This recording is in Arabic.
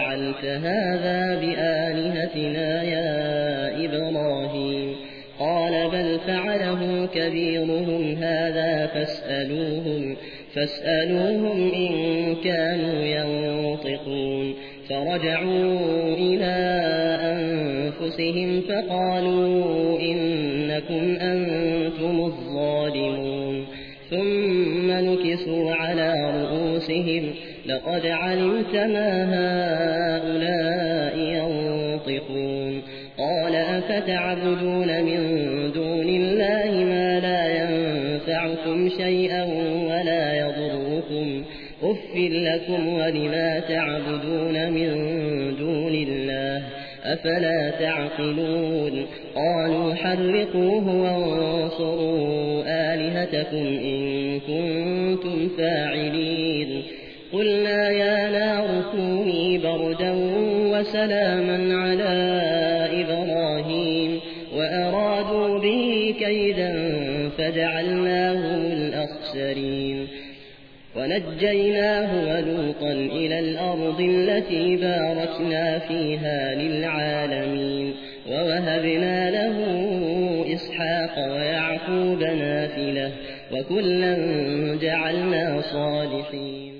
فعلت هذا بآلهتنا يا إبراهيم. قال بل فعله كبيرهم هذا فاسألوهم, فاسألوهم إن كانوا ينطقون. فرجعوا إلى أنفسهم فقالوا إنكم أنتم الظالمون. ثم نكسوا على رؤوسهم لقد علمت ما هؤلاء ينطقون. قال أفتعبدون من دون الله ما لا ينفعكم شيئا ولا يضركم. أف لكم ولما تعبدون من دون الله أفلا تعقلون؟ قالوا حرقوه وانصروا آلهتكم إن كنتم فاعلين قلنا يا نار كوني بردا وسلاما على إبراهيم وأرادوا به كيدا فجعلناهم الأخسرين ونجيناه ولوطا إلى الأرض التي باركنا فيها للعالمين ووهبنا له إسحاق ويعقوب نافلة وكلا جعلنا صالحين.